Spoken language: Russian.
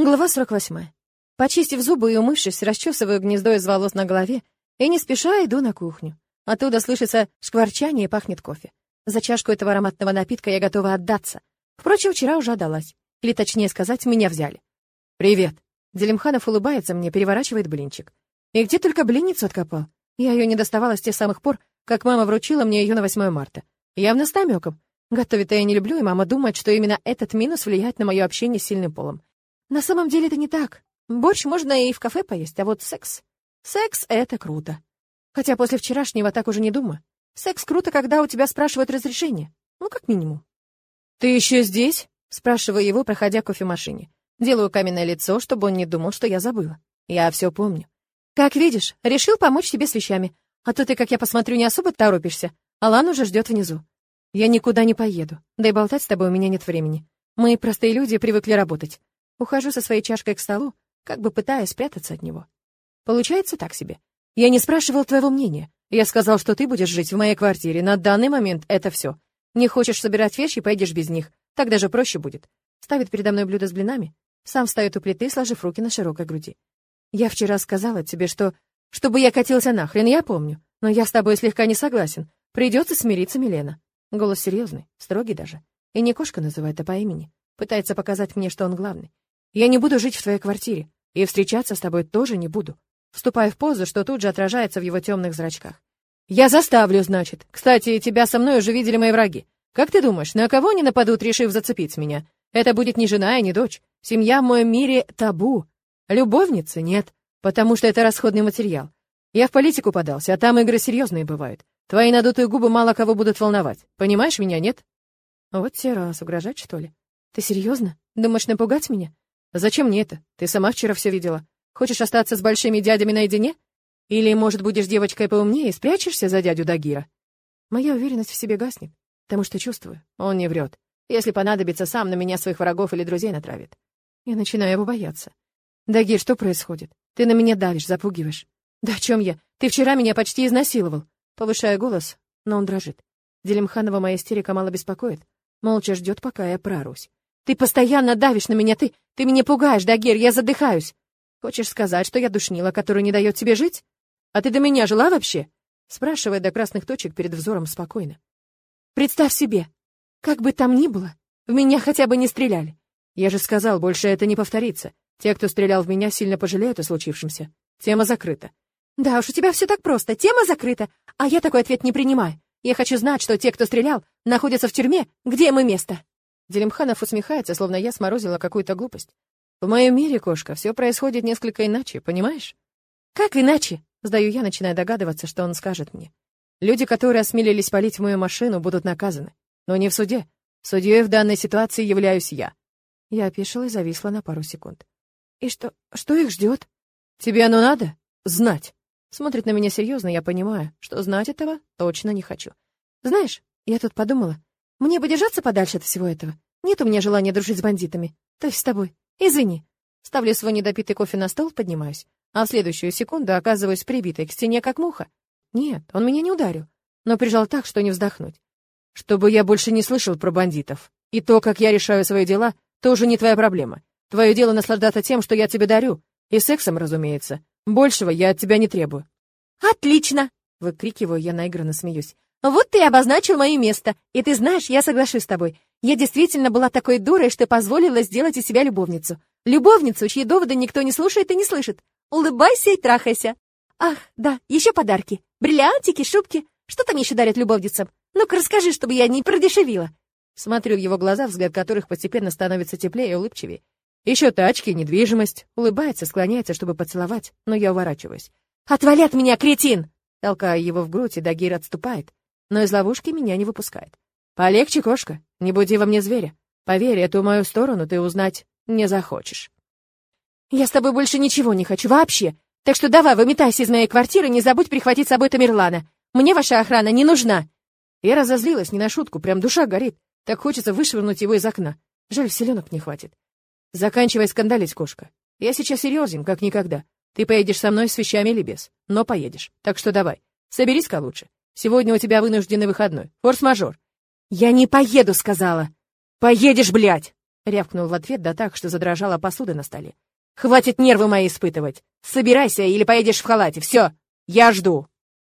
Глава 48. Почистив зубы и умывшись, расчесываю гнездо из волос на голове и не спеша иду на кухню. Оттуда слышится шкварчание и пахнет кофе. За чашку этого ароматного напитка я готова отдаться. Впрочем, вчера уже отдалась. Или, точнее сказать, меня взяли. «Привет». Делимханов улыбается мне, переворачивает блинчик. И где только блинницу откопал. Я ее не доставала с тех самых пор, как мама вручила мне ее на 8 марта. Явно с намеком. Готовить-то я не люблю, и мама думает, что именно этот минус влияет на мое общение с сильным полом. На самом деле это не так. Борщ можно и в кафе поесть, а вот секс... Секс — это круто. Хотя после вчерашнего так уже не думаю. Секс круто, когда у тебя спрашивают разрешение. Ну, как минимум. «Ты еще здесь?» — спрашиваю его, проходя к кофемашине. Делаю каменное лицо, чтобы он не думал, что я забыла. Я все помню. «Как видишь, решил помочь тебе с вещами. А то ты, как я посмотрю, не особо торопишься. Алан уже ждет внизу. Я никуда не поеду. Да и болтать с тобой у меня нет времени. Мы, простые люди, привыкли работать. Ухожу со своей чашкой к столу, как бы пытаясь спрятаться от него. Получается так себе. Я не спрашивал твоего мнения. Я сказал, что ты будешь жить в моей квартире. На данный момент это все. Не хочешь собирать вещи, пойдешь без них. Так даже проще будет. Ставит передо мной блюдо с блинами. Сам встает у плиты, сложив руки на широкой груди. Я вчера сказала тебе, что... Чтобы я катился нахрен, я помню. Но я с тобой слегка не согласен. Придется смириться, Милена. Голос серьезный, строгий даже. И не кошка называет, а по имени. Пытается показать мне, что он главный. Я не буду жить в твоей квартире, и встречаться с тобой тоже не буду. Вступая в позу, что тут же отражается в его темных зрачках. Я заставлю, значит. Кстати, тебя со мной уже видели мои враги. Как ты думаешь, на кого они нападут, решив зацепить меня? Это будет не жена и не дочь. Семья в моем мире табу. Любовницы нет, потому что это расходный материал. Я в политику подался, а там игры серьезные бывают. Твои надутые губы мало кого будут волновать. Понимаешь меня, нет? Вот те раз угрожать, что ли? Ты серьезно? Думаешь напугать меня? Зачем мне это? Ты сама вчера все видела. Хочешь остаться с большими дядями наедине? Или, может, будешь девочкой поумнее и спрячешься за дядю Дагира? Моя уверенность в себе гаснет, потому что чувствую, он не врет. Если понадобится, сам на меня своих врагов или друзей натравит. Я начинаю его бояться. Дагир, что происходит? Ты на меня давишь, запугиваешь. Да о чем я? Ты вчера меня почти изнасиловал. Повышая голос, но он дрожит. Делимханова моя истерика мало беспокоит. Молча ждет, пока я прорусь. Ты постоянно давишь на меня, ты... Ты меня пугаешь, Дагер, я задыхаюсь. Хочешь сказать, что я душнила, которая не дает тебе жить? А ты до меня жила вообще? Спрашивая до красных точек перед взором спокойно. Представь себе, как бы там ни было, в меня хотя бы не стреляли. Я же сказал, больше это не повторится. Те, кто стрелял в меня, сильно пожалеют о случившемся. Тема закрыта. Да уж, у тебя все так просто. Тема закрыта. А я такой ответ не принимаю. Я хочу знать, что те, кто стрелял, находятся в тюрьме, где и место. Делимханов усмехается, словно я сморозила какую-то глупость. В моем мире, кошка, все происходит несколько иначе, понимаешь? Как иначе? Сдаю я, начиная догадываться, что он скажет мне. Люди, которые осмелились палить в мою машину, будут наказаны. Но не в суде. Судьей в данной ситуации являюсь я. Я опешила и зависла на пару секунд. И что, что их ждет? Тебе оно надо? Знать. Смотрит на меня серьезно, я понимаю, что знать этого точно не хочу. Знаешь, я тут подумала, мне бы держаться подальше от всего этого. Нет у меня желания дружить с бандитами. То есть с тобой. Извини. Ставлю свой недопитый кофе на стол, поднимаюсь. А в следующую секунду оказываюсь прибитой к стене, как муха. Нет, он меня не ударил, но прижал так, что не вздохнуть. Чтобы я больше не слышал про бандитов. И то, как я решаю свои дела, тоже не твоя проблема. Твое дело наслаждаться тем, что я тебе дарю. И сексом, разумеется. Большего я от тебя не требую. «Отлично!» — выкрикиваю я наигранно смеюсь. Вот ты и обозначил мое место. И ты знаешь, я соглашусь с тобой. Я действительно была такой дурой, что позволила сделать из себя любовницу. Любовницу, чьи доводы никто не слушает и не слышит. Улыбайся и трахайся. Ах, да, еще подарки. Бриллиантики, шубки. Что там еще дарят любовницам? Ну-ка расскажи, чтобы я не продешевила. Смотрю в его глаза, взгляд которых постепенно становится теплее и улыбчивее. Еще тачки, недвижимость. Улыбается, склоняется, чтобы поцеловать, но я уворачиваюсь. «Отвали от меня, кретин!» Толкая его в грудь, и Дагир отступает но из ловушки меня не выпускает. «Полегче, кошка, не буди во мне зверя. Поверь, эту мою сторону ты узнать не захочешь». «Я с тобой больше ничего не хочу, вообще. Так что давай, выметайся из моей квартиры, не забудь прихватить с собой Тамерлана. Мне ваша охрана не нужна». Я разозлилась не на шутку, прям душа горит. Так хочется вышвырнуть его из окна. Жаль, селенок не хватит. Заканчивай скандалить, кошка. Я сейчас серьезен, как никогда. Ты поедешь со мной с вещами или без, но поедешь. Так что давай, соберись-ка лучше. Сегодня у тебя вынужденный выходной. Форс-мажор. Я не поеду, сказала. Поедешь, блядь! Рявкнул в ответ, да так, что задрожала посуда на столе. «Хватит нервы мои испытывать! Собирайся или поедешь в халате, все! Я жду!»